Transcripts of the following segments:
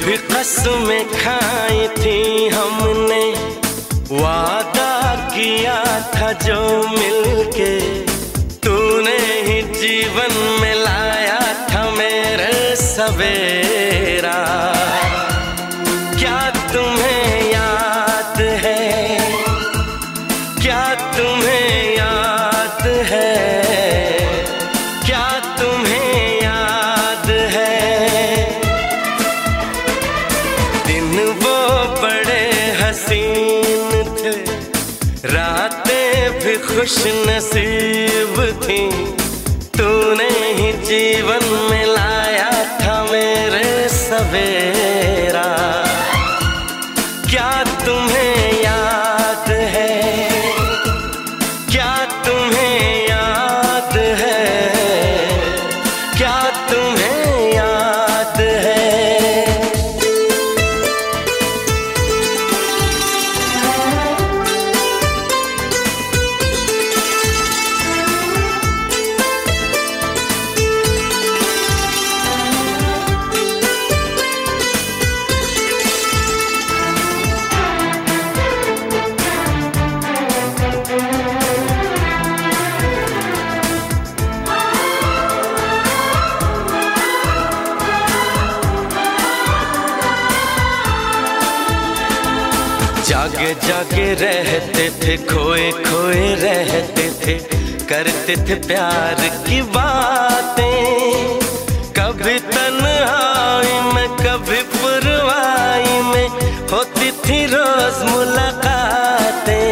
कसमें खाई थी हमने। वादा किया था जो मिलके, तूने ही जीवन में लाया था मेरे सवेरा खुश नसीब थी। तूने ही जीवन जागे जागे रहते थे, खोए खोए रहते थे, करते थे प्यार की बातें। कभी तन्हाई में, कभी पुरवाई में होती थी रोज मुलाकातें।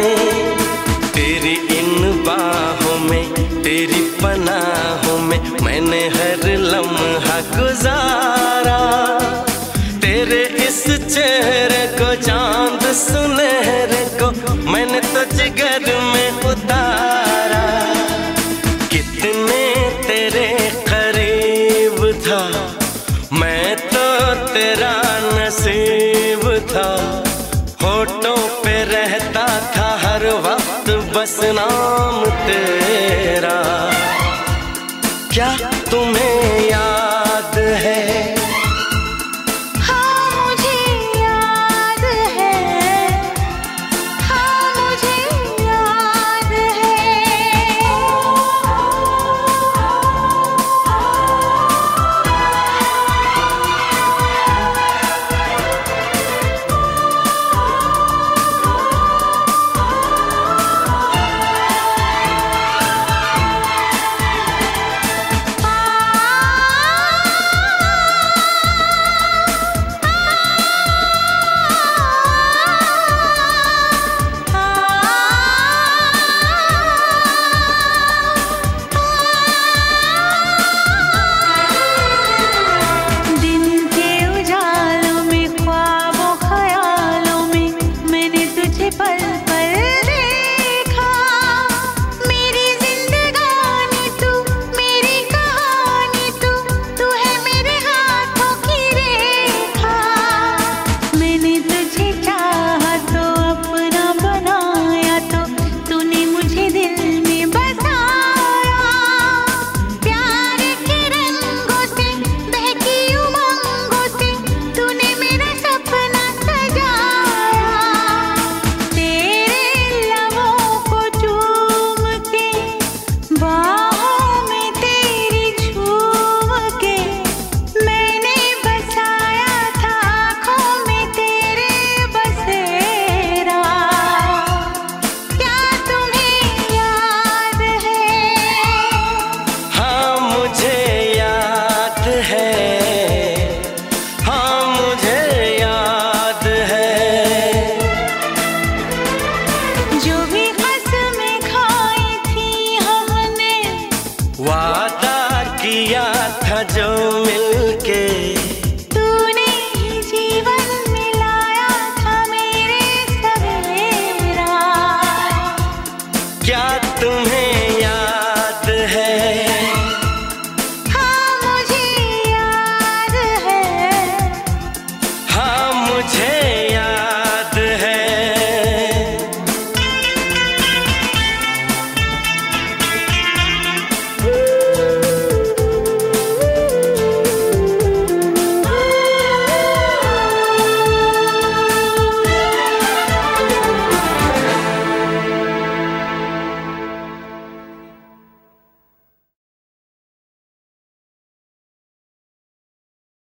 तेरी इन बाहों में, तेरी पनाहों में मैंने हर लम्हा गुजारा तेरा नसीब था। होठों पे रहता था हर वक्त बस नाम तेरा। क्या तुम्हें